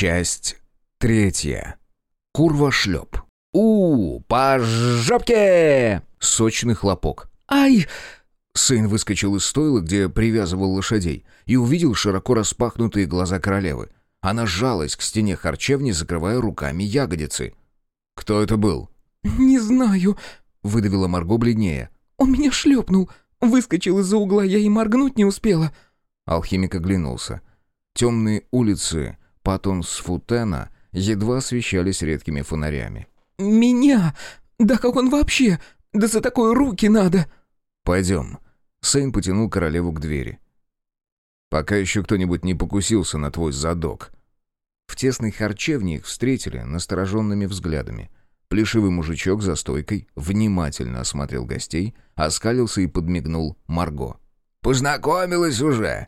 Часть третья. Курва-шлеп. у по жопке!» Сочный хлопок. «Ай!» Сын выскочил из стойла, где привязывал лошадей, и увидел широко распахнутые глаза королевы. Она сжалась к стене харчевни, закрывая руками ягодицы. «Кто это был?» «Не знаю», — выдавила Марго бледнее. «Он меня шлепнул. Выскочил из-за угла, я и моргнуть не успела». Алхимик оглянулся. Темные улицы Патонсфутена едва освещались редкими фонарями. «Меня? Да как он вообще? Да за такое руки надо!» «Пойдем». Сейн потянул королеву к двери. «Пока еще кто-нибудь не покусился на твой задок». В тесной харчевне их встретили настороженными взглядами. Плешивый мужичок за стойкой внимательно осмотрел гостей, оскалился и подмигнул Марго. «Познакомилась уже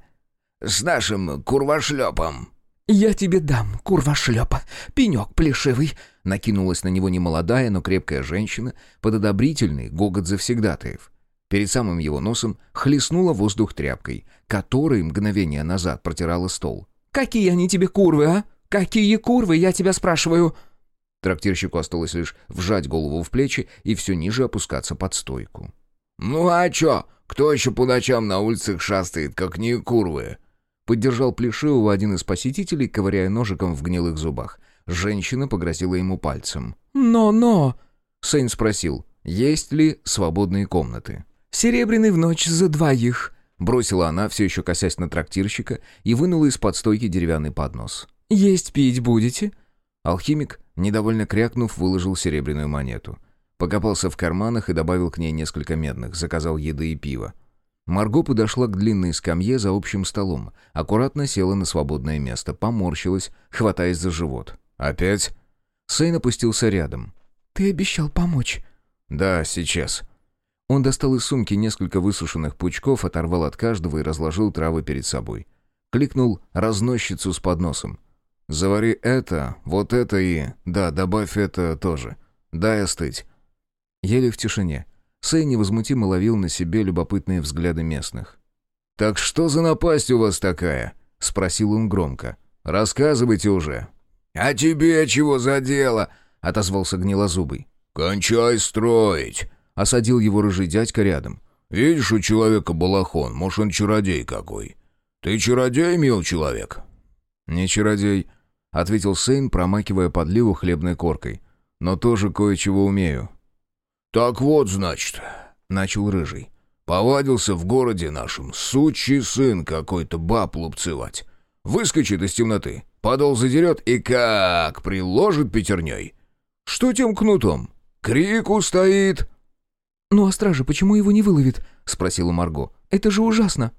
с нашим курвошлепом». «Я тебе дам, курвошлепа, пенек плешивый», накинулась на него немолодая, но крепкая женщина под одобрительный гогот завсегдатаев. Перед самым его носом хлестнула воздух тряпкой, которой мгновение назад протирала стол. «Какие они тебе курвы, а? Какие курвы, я тебя спрашиваю?» Трактирщику осталось лишь вжать голову в плечи и все ниже опускаться под стойку. «Ну а чё? Кто еще по ночам на улицах шастает, как не курвы?» Поддержал Плешивого один из посетителей, ковыряя ножиком в гнилых зубах. Женщина погрозила ему пальцем. «Но-но!» Сейн спросил, есть ли свободные комнаты. «Серебряный в ночь за двоих», — бросила она, все еще косясь на трактирщика, и вынула из-под стойки деревянный поднос. «Есть пить будете?» Алхимик, недовольно крякнув, выложил серебряную монету. Покопался в карманах и добавил к ней несколько медных, заказал еды и пиво. Марго подошла к длинной скамье за общим столом, аккуратно села на свободное место, поморщилась, хватаясь за живот. «Опять?» Сейн опустился рядом. «Ты обещал помочь». «Да, сейчас». Он достал из сумки несколько высушенных пучков, оторвал от каждого и разложил травы перед собой. Кликнул разносчицу с подносом. «Завари это, вот это и... Да, добавь это тоже. Дай остыть». Еле в тишине. Сэй невозмутимо ловил на себе любопытные взгляды местных. «Так что за напасть у вас такая?» — спросил он громко. «Рассказывайте уже». «А тебе чего за дело?» — отозвался гнилозубый. «Кончай строить!» — осадил его рыжий дядька рядом. «Видишь, у человека балахон, может, он чародей какой. Ты чародей, мил человек?» «Не чародей», — ответил Сейн, промакивая подливу хлебной коркой. «Но тоже кое-чего умею». «Так вот, значит», — начал Рыжий. «Повадился в городе нашем сучий сын какой-то баб лупцевать. Выскочит из темноты, подол задерет и как приложит пятерней. Что тем кнутом? Крику стоит!» «Ну а стража почему его не выловит?» — спросила Марго. «Это же ужасно!»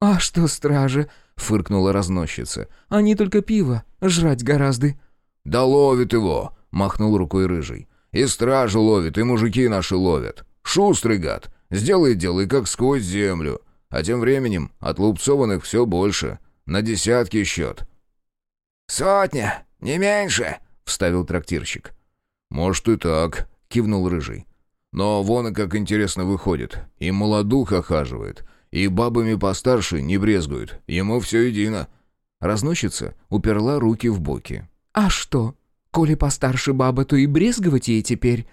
«А что стража?» — фыркнула разносчица. «Они только пиво жрать гораздо». «Да ловит его!» — махнул рукой Рыжий. «И стража ловит, и мужики наши ловят. Шустрый гад. Сделает дело и как сквозь землю. А тем временем отлупцованных все больше. На десятки счет». «Сотня, не меньше!» — вставил трактирщик. «Может и так», — кивнул Рыжий. Но вон и как интересно выходит. И молодух охаживает, и бабами постарше не брезгует. Ему все едино». Разносчица уперла руки в боки. «А что? Коли постарше баба, то и брезговать ей теперь?»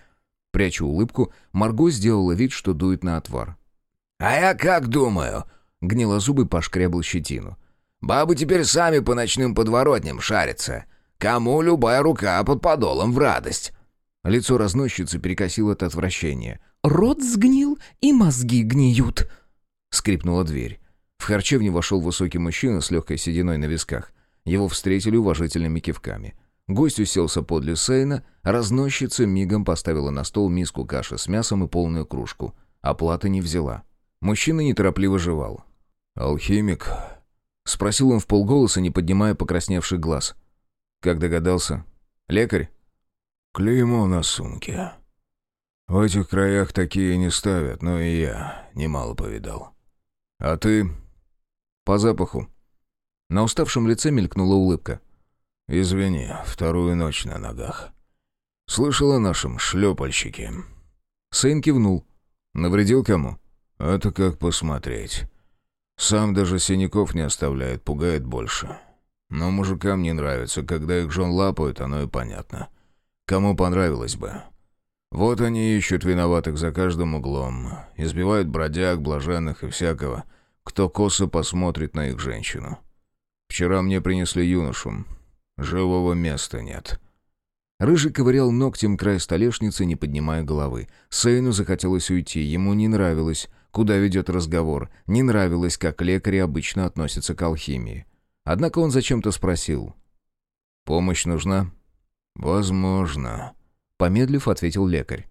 Пряча улыбку, Марго сделала вид, что дует на отвар. «А я как думаю?» — гнилозубый пошкрябал щетину. «Бабы теперь сами по ночным подворотням шарятся. Кому любая рука под подолом в радость. Лицо разносчицы перекосило от отвращения. «Рот сгнил, и мозги гниют!» Скрипнула дверь. В харчевню вошел высокий мужчина с легкой сединой на висках. Его встретили уважительными кивками. Гость уселся подле Сейна, разносчица мигом поставила на стол миску каши с мясом и полную кружку. Оплаты не взяла. Мужчина неторопливо жевал. «Алхимик?» — спросил он в полголоса, не поднимая покрасневший глаз. «Как догадался? Лекарь?» Клеймо на сумке. В этих краях такие не ставят, но и я немало повидал. А ты? По запаху. На уставшем лице мелькнула улыбка. Извини, вторую ночь на ногах. Слышал о нашем шлепальщике. Сын кивнул. Навредил кому? Это как посмотреть. Сам даже синяков не оставляет, пугает больше. Но мужикам не нравится, когда их жен лапают, оно и понятно. Кому понравилось бы. Вот они ищут виноватых за каждым углом, избивают бродяг, блаженных и всякого, кто косо посмотрит на их женщину. Вчера мне принесли юношу. Живого места нет. Рыжий ковырял ногтем край столешницы, не поднимая головы. Сейну захотелось уйти, ему не нравилось, куда ведет разговор, не нравилось, как лекари обычно относятся к алхимии. Однако он зачем-то спросил. «Помощь нужна?» «Возможно», — помедлив, ответил лекарь.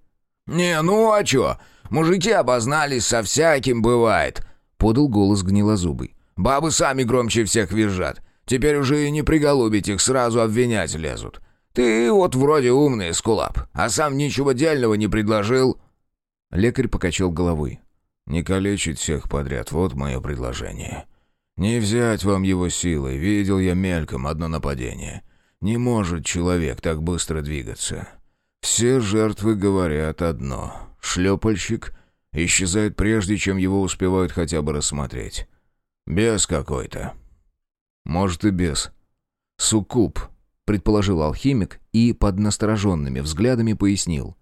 «Не, ну а чё? Мужики обознались, со всяким бывает», — подал голос гнилозубый. «Бабы сами громче всех визжат. Теперь уже и не приголубить их, сразу обвинять лезут. Ты вот вроде умный, скулап, а сам ничего дельного не предложил». Лекарь покачал головой. «Не калечить всех подряд, вот мое предложение. Не взять вам его силой, видел я мельком одно нападение. Не может человек так быстро двигаться. Все жертвы говорят одно. Шлепальщик исчезает прежде, чем его успевают хотя бы рассмотреть. Бес какой-то. Может и бес. Суккуб, предположил алхимик и под настороженными взглядами пояснил.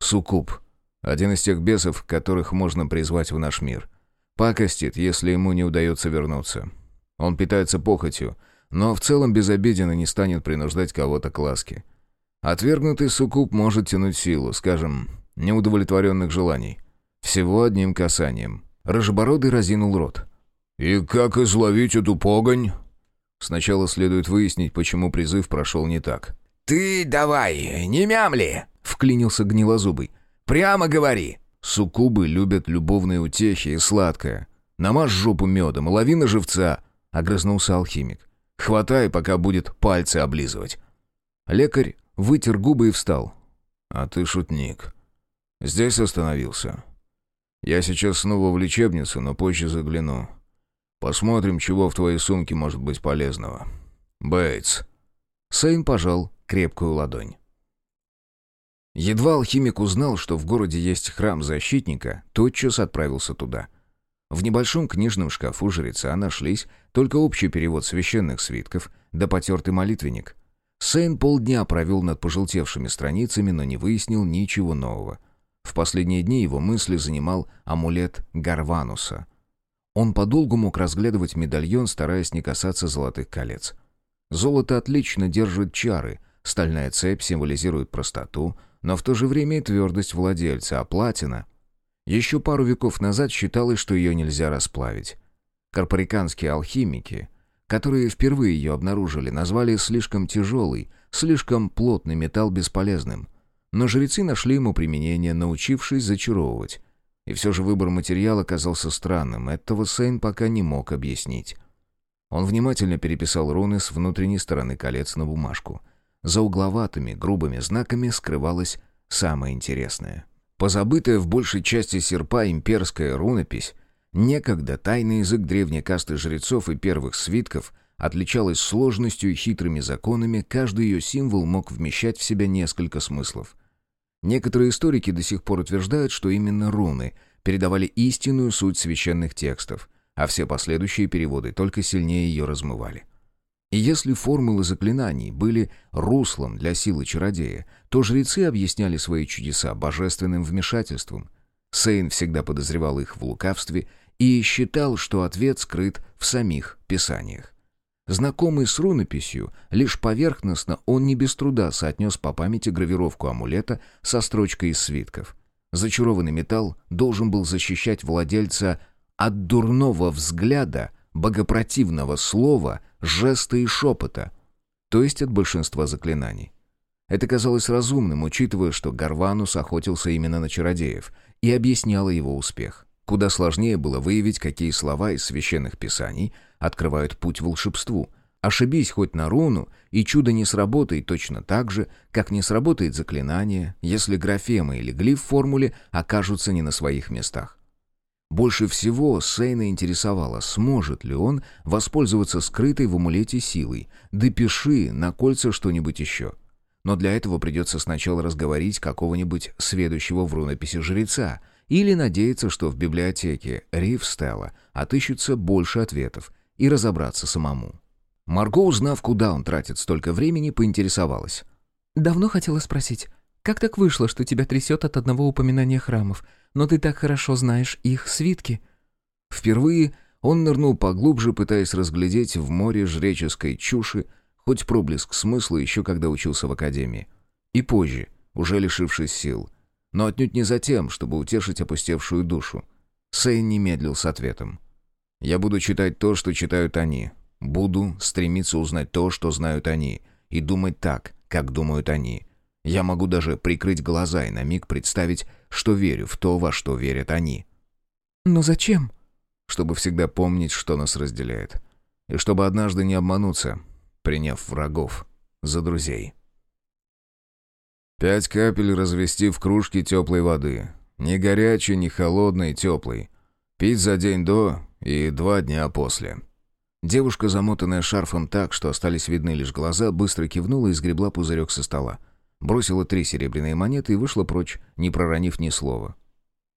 Суккуб. Один из тех бесов, которых можно призвать в наш мир. Пакостит, если ему не удается вернуться. Он питается похотью, но в целом безобиден и не станет принуждать кого-то к ласке. Отвергнутый суккуб может тянуть силу, скажем, неудовлетворенных желаний. Всего одним касанием. Рыжебородый разинул рот. «И как изловить эту погонь?» Сначала следует выяснить, почему призыв прошел не так. «Ты давай, не мямли!» — вклинился гнилозубый. «Прямо говори!» Суккубы любят любовные утехи и сладкое. Намажь жопу медом, лови на живца!» — огрызнулся алхимик. «Хватай, пока будет пальцы облизывать». Лекарь вытер губы и встал. «А ты шутник. Здесь остановился. Я сейчас снова в лечебницу, но позже загляну. Посмотрим, чего в твоей сумке может быть полезного. Бейтс». Сейн пожал крепкую ладонь. Едва алхимик узнал, что в городе есть храм защитника, тотчас отправился туда. В небольшом книжном шкафу жреца нашлись только общий перевод священных свитков да потертый молитвенник. Сейн полдня провел над пожелтевшими страницами, но не выяснил ничего нового. В последние дни его мысли занимал амулет Гарвануса. Он подолгу мог разглядывать медальон, стараясь не касаться золотых колец. Золото отлично держит чары, стальная цепь символизирует простоту, но в то же время и твердость владельца, а платина... Еще пару веков назад считалось, что ее нельзя расплавить. Корпориканские алхимики, которые впервые ее обнаружили, назвали слишком тяжелый, слишком плотный металл бесполезным. Но жрецы нашли ему применение, научившись зачаровывать. И все же выбор материала казался странным, этого Сейн пока не мог объяснить. Он внимательно переписал руны с внутренней стороны колец на бумажку — за угловатыми, грубыми знаками скрывалось самое интересное. Позабытая в большей части серпа имперская рунопись, некогда тайный язык древней касты жрецов и первых свитков отличалась сложностью и хитрыми законами, каждый ее символ мог вмещать в себя несколько смыслов. Некоторые историки до сих пор утверждают, что именно руны передавали истинную суть священных текстов, а все последующие переводы только сильнее ее размывали. И если формулы заклинаний были руслом для силы чародея, то жрецы объясняли свои чудеса божественным вмешательством. Сейн всегда подозревал их в лукавстве и считал, что ответ скрыт в самих писаниях. Знакомый с рунописью, лишь поверхностно он не без труда соотнес по памяти гравировку амулета со строчкой из свитков. Зачарованный металл должен был защищать владельца от дурного взгляда богопротивного слова, жеста и шепота, то есть от большинства заклинаний. Это казалось разумным, учитывая, что Гарванус охотился именно на чародеев, и объясняло его успех. Куда сложнее было выявить, какие слова из священных писаний открывают путь волшебству. Ошибись хоть на руну, и чудо не сработает точно так же, как не сработает заклинание, если графема или глиф в формуле окажутся не на своих местах. Больше всего Сейна интересовало, сможет ли он воспользоваться скрытой в амулете силой, допиши на кольца что-нибудь еще. Но для этого придется сначала разговорить какого-нибудь сведущего в рунописи жреца или надеяться, что в библиотеке Ривстелла отыщется больше ответов и разобраться самому. Марго, узнав, куда он тратит столько времени, поинтересовалась. «Давно хотела спросить, как так вышло, что тебя трясет от одного упоминания храмов, но ты так хорошо знаешь их свитки?» Впервые он нырнул поглубже, пытаясь разглядеть в море жреческой чуши хоть проблеск смысла еще когда учился в академии. И позже, уже лишившись сил. Но отнюдь не за тем, чтобы утешить опустевшую душу. Сейн не медлил с ответом. «Я буду читать то, что читают они. Буду стремиться узнать то, что знают они. И думать так, как думают они. Я могу даже прикрыть глаза и на миг представить, что верю в то, во что верят они». «Но зачем?» «Чтобы всегда помнить, что нас разделяет. И чтобы однажды не обмануться, приняв врагов за друзей». Пять капель развести в кружке теплой воды. Не горячей, не холодной, теплой. Пить за день до и два дня после. Девушка, замотанная шарфом так, что остались видны лишь глаза, быстро кивнула и сгребла пузырек со стола. Бросила три серебряные монеты и вышла прочь, не проронив ни слова.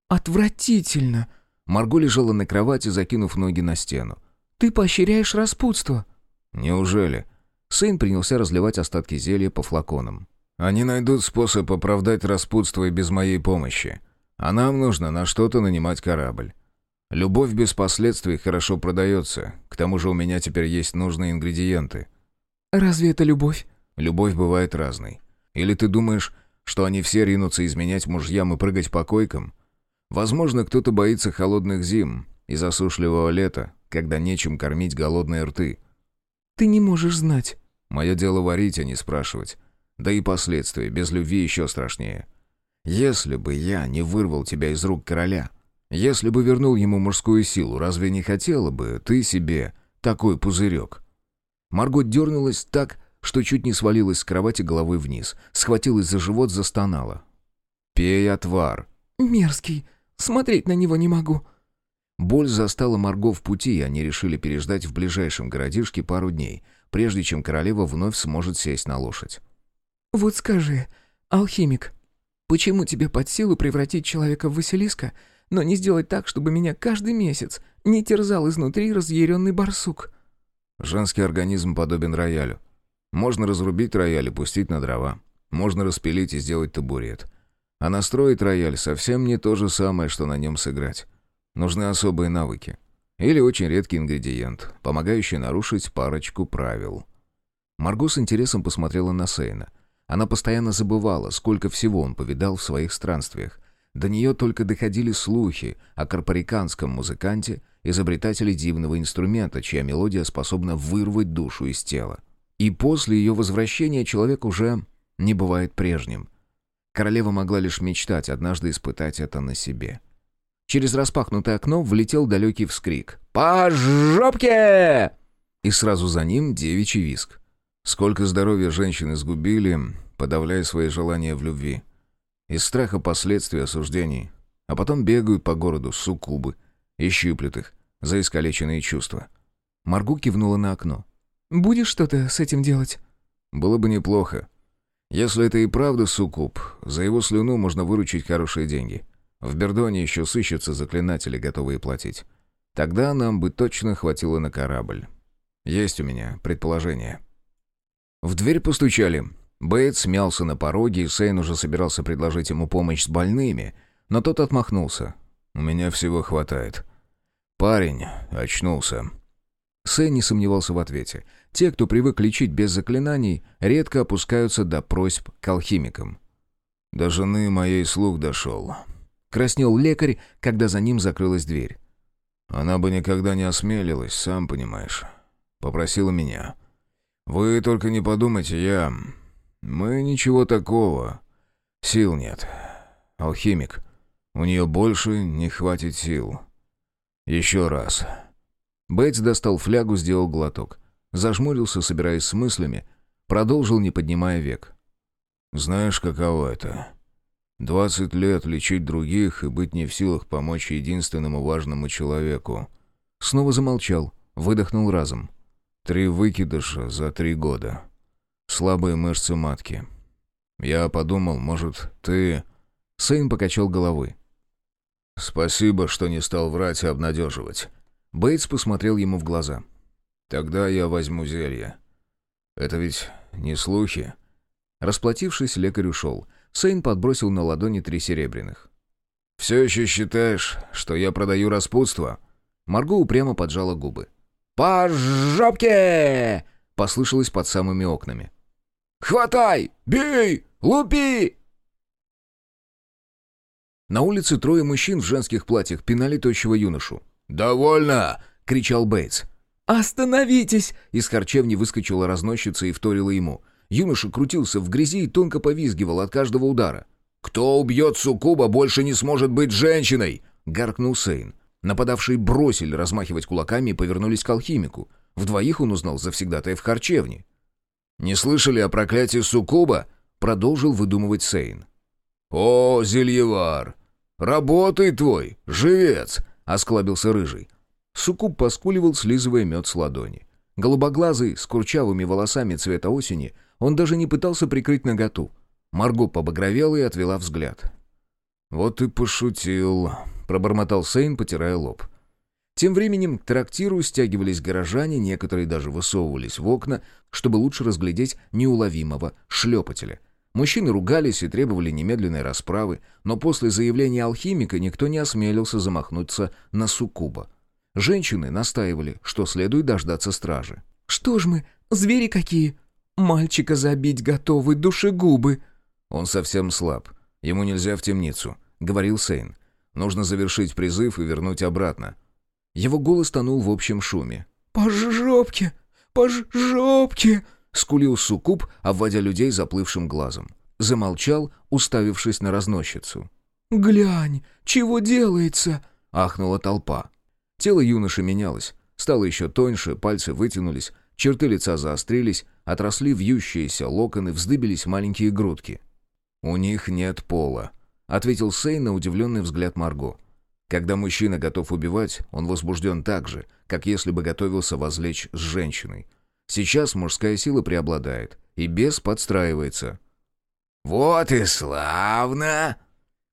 «Отвратительно!» Марго лежала на кровати, закинув ноги на стену. «Ты поощряешь распутство!» «Неужели?» Сын принялся разливать остатки зелья по флаконам. «Они найдут способ оправдать распутство и без моей помощи. А нам нужно на что-то нанимать корабль. Любовь без последствий хорошо продается. К тому же у меня теперь есть нужные ингредиенты». «Разве это любовь?» «Любовь бывает разной. Или ты думаешь, что они все ринутся изменять мужьям и прыгать по койкам? Возможно, кто-то боится холодных зим и засушливого лета, когда нечем кормить голодные рты». «Ты не можешь знать». «Мое дело варить, а не спрашивать. Да и последствия без любви еще страшнее. Если бы я не вырвал тебя из рук короля...» Если бы вернул ему мужскую силу, разве не хотела бы ты себе такой пузырек?» Марго дернулась так, что чуть не свалилась с кровати головой вниз, схватилась за живот, застонала. «Пей отвар». «Мерзкий. Смотреть на него не могу». Боль застала Марго в пути, и они решили переждать в ближайшем городишке пару дней, прежде чем королева вновь сможет сесть на лошадь. «Вот скажи, алхимик, почему тебе под силу превратить человека в Василиска, но не сделать так, чтобы меня каждый месяц не терзал изнутри разъяренный барсук. Женский организм подобен роялю. Можно разрубить рояль и пустить на дрова. Можно распилить и сделать табурет. А настроить рояль совсем не то же самое, что на нем сыграть. Нужны особые навыки. Или очень редкий ингредиент, помогающий нарушить парочку правил. Марго с интересом посмотрела на Сейна. Она постоянно забывала, сколько всего он повидал в своих странствиях, до нее только доходили слухи о карпариканском музыканте, изобретателе дивного инструмента, чья мелодия способна вырвать душу из тела. И после ее возвращения человек уже не бывает прежним. Королева могла лишь мечтать однажды испытать это на себе. Через распахнутое окно влетел далекий вскрик. «По жопке!» И сразу за ним девичий виск. Сколько здоровья женщины сгубили, подавляя свои желания в любви. Из страха последствий осуждений. А потом бегают по городу суккубы и щиплют их за искалеченные чувства. Маргу кивнула на окно. «Будешь что-то с этим делать?» «Было бы неплохо. Если это и правда суккуб, за его слюну можно выручить хорошие деньги. В Бердоне еще сыщутся заклинатели, готовые платить. Тогда нам бы точно хватило на корабль. Есть у меня предположение». В дверь постучали. Бейт смялся на пороге, и Сейн уже собирался предложить ему помощь с больными, но тот отмахнулся. «У меня всего хватает». «Парень очнулся». Сейн не сомневался в ответе. Те, кто привык лечить без заклинаний, редко опускаются до просьб к алхимикам. «До жены моей слух дошел». Краснел лекарь, когда за ним закрылась дверь. «Она бы никогда не осмелилась, сам понимаешь. Попросила меня. Вы только не подумайте, я «Мы ничего такого. Сил нет. Алхимик. У нее больше не хватит сил. Еще раз». Бейтс достал флягу, сделал глоток. Зажмурился, собираясь с мыслями. Продолжил, не поднимая век. «Знаешь, каково это? Двадцать лет лечить других и быть не в силах помочь единственному важному человеку». Снова замолчал, выдохнул разом. «Три выкидыша за три года слабые мышцы матки. Я подумал, может, ты...» Сын покачал головой. «Спасибо, что не стал врать и обнадеживать». Бейтс посмотрел ему в глаза. «Тогда я возьму зелье. Это ведь не слухи». Расплатившись, лекарь ушел. Сейн подбросил на ладони три серебряных. «Все еще считаешь, что я продаю распутство?» Марго упрямо поджала губы. «По жопке!» — послышалось под самыми окнами. «Хватай! Бей! Лупи!» На улице трое мужчин в женских платьях пинали тощего юношу. «Довольно!» — кричал Бейтс. «Остановитесь!» Из харчевни выскочила разносчица и вторила ему. Юноша крутился в грязи и тонко повизгивал от каждого удара. «Кто убьет Сукуба, больше не сможет быть женщиной!» — гаркнул Сейн. Нападавшие бросили размахивать кулаками и повернулись к алхимику. В двоих он узнал завсегдатая в харчевне. «Не слышали о проклятии Сукуба?» — продолжил выдумывать Сейн. «О, Зельевар! Работай твой, живец!» — осклабился Рыжий. Суккуб поскуливал, слизывая мед с ладони. Голубоглазый, с курчавыми волосами цвета осени, он даже не пытался прикрыть наготу. Марго побагровела и отвела взгляд. «Вот и пошутил», — пробормотал Сейн, потирая лоб. Тем временем к трактиру стягивались горожане, некоторые даже высовывались в окна, чтобы лучше разглядеть неуловимого шлепателя. Мужчины ругались и требовали немедленной расправы, но после заявления алхимика никто не осмелился замахнуться на суккуба. Женщины настаивали, что следует дождаться стражи. «Что ж мы, звери какие? Мальчика забить готовы, душегубы!» «Он совсем слаб. Ему нельзя в темницу», — говорил Сейн. «Нужно завершить призыв и вернуть обратно». Его голос тонул в общем шуме. «По жопке! По жопке!» — скулил Суккуб, обводя людей заплывшим глазом. Замолчал, уставившись на разносчицу. «Глянь, чего делается?» — ахнула толпа. Тело юноши менялось. Стало еще тоньше, пальцы вытянулись, черты лица заострились, отросли вьющиеся локоны, вздыбились маленькие грудки. «У них нет пола», — ответил Сей на удивленный взгляд Марго. Когда мужчина готов убивать, он возбужден так же, как если бы готовился возлечь с женщиной. Сейчас мужская сила преобладает, и бес подстраивается. «Вот и славно!»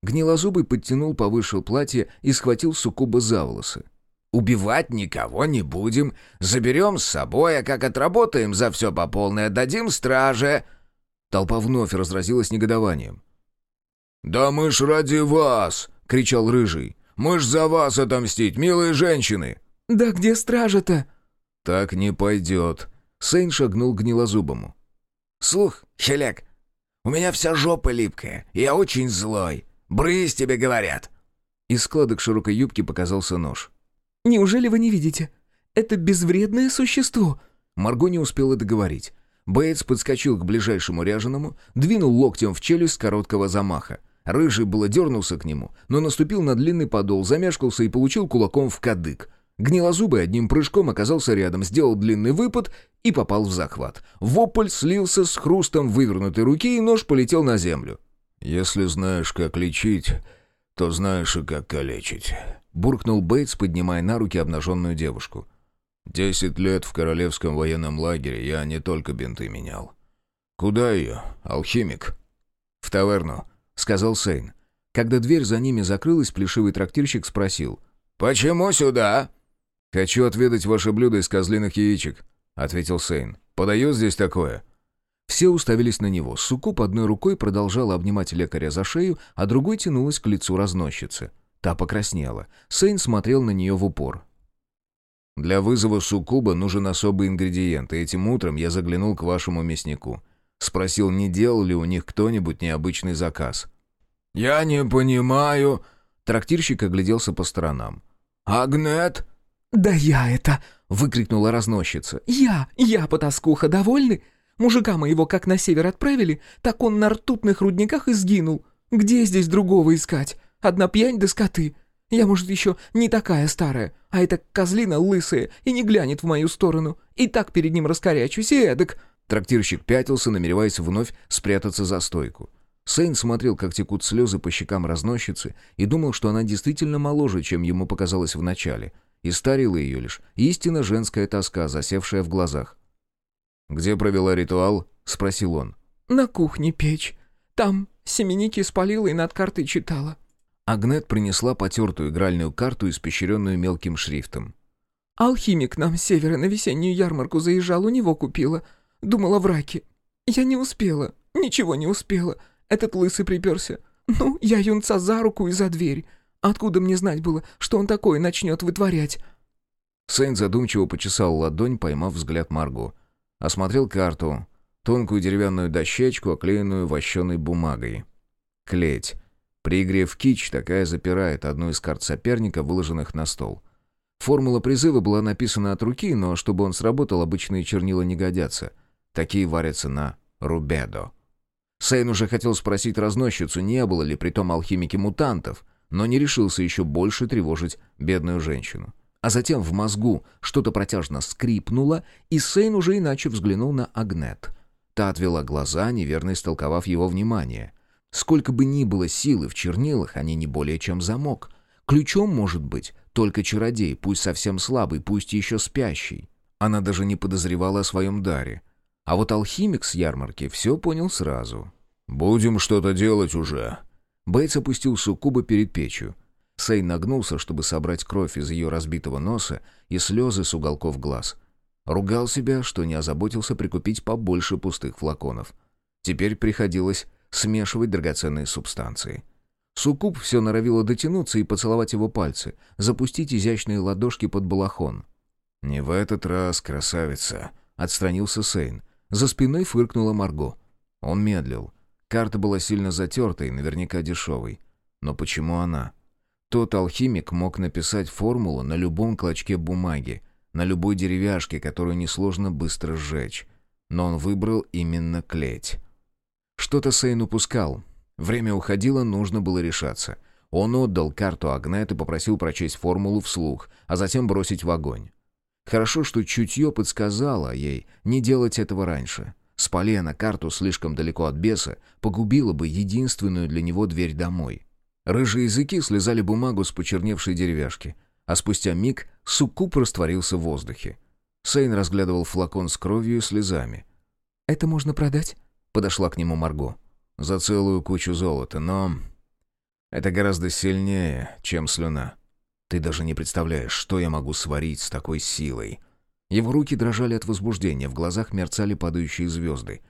Гнилозубый подтянул повыше платье и схватил суккуба за волосы. Убивать никого не будем. Заберем с собой, а как отработаем за все по полной, отдадим страже». Толпа вновь разразилась негодованием. «Да мы ж ради вас!» — кричал Рыжий. «Мы ж за вас отомстить, милые женщины!» «Да где стража-то?» «Так не пойдет». Сейн шагнул к гнилозубому. «Слух, хеляк, у меня вся жопа липкая, я очень злой. Брысь тебе, говорят!» Из складок широкой юбки показался нож. Неужели вы не видите? Это безвредное существо!» Марго не успела договорить. Бейтс подскочил к ближайшему ряженому, двинул локтем в челюсть короткого замаха. Рыжий было дернулся к нему, но наступил на длинный подол, замешкался и получил кулаком в кадык. Гнилозубый одним прыжком оказался рядом, сделал длинный выпад и попал в захват. Вопль слился с хрустом вывернутой руки, и нож полетел на землю. «Если знаешь, как лечить, то знаешь и как калечить», буркнул Бейтс, поднимая на руки обнаженную девушку. «Десять лет в королевском военном лагере я не только бинты менял. Куда ее, алхимик?» «В таверну», — сказал Сейн. Когда дверь за ними закрылась, плешивый трактирщик спросил. «Почему сюда?» «Хочу отведать ваше блюдо из козлиных яичек», — ответил Сейн. «Подают здесь такое?» Все уставились на него. Суккуб одной рукой продолжала обнимать лекаря за шею, а другой тянулась к лицу разносчицы. Та покраснела. Сейн смотрел на нее в упор. «Для вызова суккуба нужен особый ингредиент, и этим утром я заглянул к вашему мяснику. Спросил, не делал ли у них кто-нибудь необычный заказ». «Я не понимаю...» Трактирщик огляделся по сторонам. «Агнет?» «Да я это!» — выкрикнула разносчица. «Я! Я, потаскуха, довольны? Мужика моего как на север отправили, так он на ртутных рудниках и сгинул. Где здесь другого искать? Одна пьянь да скоты. Я, может, еще не такая старая, а эта козлина лысая и не глянет в мою сторону. И так перед ним раскорячусь, и эдак...» Трактирщик пятился, намереваясь вновь спрятаться за стойку. Сейн смотрел, как текут слезы по щекам разносчицы, и думал, что она действительно моложе, чем ему показалось вначале, и старила ее лишь истинно женская тоска, засевшая в глазах. «Где провела ритуал?» — спросил он. «На кухне печь. Там семеники спалила и над картой читала». Агнет принесла потертую игральную карту, испещренную мелким шрифтом. Алхимик нам с севера на весеннюю ярмарку заезжал, у него купила. Думала в раке. Я не успела, ничего не успела. Этот лысый приперся. Ну, я юнца за руку и за дверь. Откуда мне знать было, что он такое начнет вытворять?» Сейн задумчиво почесал ладонь, поймав взгляд Марго. Осмотрел карту, тонкую деревянную дощечку, оклеенную вощеной бумагой. Клеть. При игре в кич такая запирает одну из карт соперника, выложенных на стол. Формула призыва была написана от руки, но чтобы он сработал, обычные чернила не годятся. Такие варятся на рубедо. Сейн уже хотел спросить разносчицу, не было ли при том алхимике мутантов, но не решился еще больше тревожить бедную женщину. А затем в мозгу что-то протяжно скрипнуло, и Сейн уже иначе взглянул на Агнет. Та отвела глаза, неверно истолковав его внимание. Сколько бы ни было силы в чернилах, они не более чем замок. Ключом может быть только чародей, пусть совсем слабый, пусть еще спящий. Она даже не подозревала о своем даре. А вот алхимик с ярмарки все понял сразу. «Будем что-то делать уже». Бейтс опустил суккуба перед печью. Сей нагнулся, чтобы собрать кровь из ее разбитого носа и слезы с уголков глаз. Ругал себя, что не озаботился прикупить побольше пустых флаконов. Теперь приходилось смешивать драгоценные субстанции. Суккуб все норовило дотянуться и поцеловать его пальцы, запустить изящные ладошки под балахон. «Не в этот раз, красавица!» — отстранился Сейн. За спиной фыркнула Марго. Он медлил. Карта была сильно затертой, наверняка дешевой. Но почему она? Тот алхимик мог написать формулу на любом клочке бумаги, на любой деревяшке, которую несложно быстро сжечь. Но он выбрал именно клеть. Что-то Сейн упускал, Время уходило, нужно было решаться. Он отдал карту Агнет и попросил прочесть формулу вслух, а затем бросить в огонь. Хорошо, что чутье подсказало ей не делать этого раньше. Спали она карту слишком далеко от беса, погубила бы единственную для него дверь домой. Рыжие языки слезали бумагу с почерневшей деревяшки, а спустя миг суккуб растворился в воздухе. Сейн разглядывал флакон с кровью и слезами. «Это можно продать?» — подошла к нему Марго за целую кучу золота, но... Это гораздо сильнее, чем слюна. Ты даже не представляешь, что я могу сварить с такой силой. Его руки дрожали от возбуждения, в глазах мерцали падающие звезды.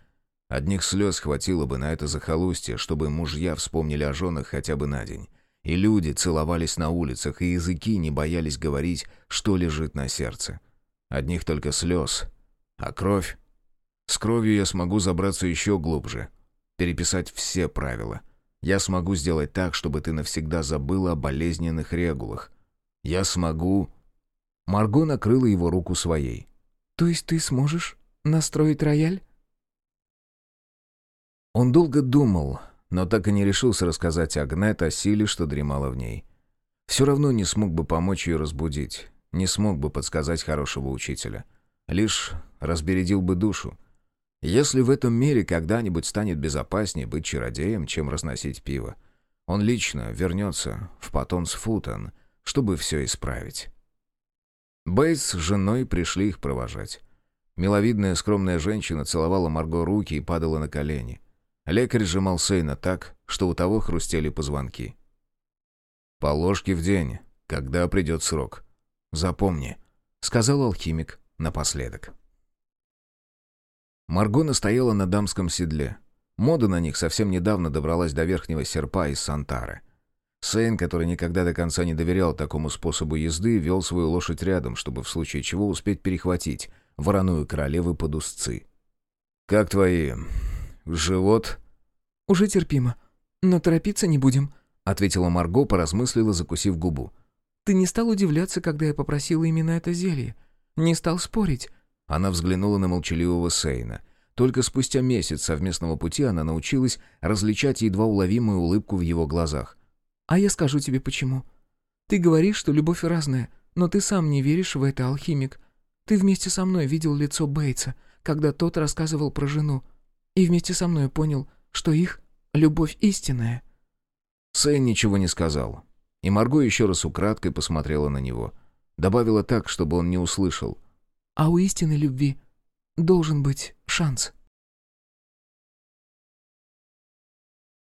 Одних слез хватило бы на это захолустье, чтобы мужья вспомнили о женах хотя бы на день. И люди целовались на улицах, и языки не боялись говорить, что лежит на сердце. Одних только слез. А кровь? С кровью я смогу забраться еще глубже, переписать все правила. Я смогу сделать так, чтобы ты навсегда забыла о болезненных регулах. Я смогу...» Марго накрыла его руку своей. «То есть ты сможешь настроить рояль?» Он долго думал, но так и не решился рассказать Агнет о силе, что дремала в ней. Все равно не смог бы помочь ее разбудить, не смог бы подсказать хорошего учителя. Лишь разбередил бы душу. Если в этом мире когда-нибудь станет безопаснее быть чародеем, чем разносить пиво, он лично вернется в Патонс-Футон, чтобы все исправить. Бейтс с женой пришли их провожать. Миловидная скромная женщина целовала Марго руки и падала на колени. Лекарь сжимал Сейна так, что у того хрустели позвонки. «По ложке в день, когда придет срок. Запомни», — сказал алхимик напоследок. Марго настояла на дамском седле. Мода на них совсем недавно добралась до верхнего серпа из Сантары. Сейн, который никогда до конца не доверял такому способу езды, вел свою лошадь рядом, чтобы в случае чего успеть перехватить вороную королевы под узцы. «Как твои... живот?» «Уже терпимо. Но торопиться не будем», — ответила Марго, поразмыслила, закусив губу. «Ты не стал удивляться, когда я попросила именно это зелье? Не стал спорить?» Она взглянула на молчаливого Сейна. Только спустя месяц совместного пути она научилась различать едва уловимую улыбку в его глазах. «А я скажу тебе почему. Ты говоришь, что любовь разная, но ты сам не веришь в это, алхимик. Ты вместе со мной видел лицо Бейтса, когда тот рассказывал про жену, и вместе со мной понял, что их любовь истинная». Сейн ничего не сказал, и Марго еще раз украдкой посмотрела на него. Добавила так, чтобы он не услышал — а у истинной любви должен быть шанс.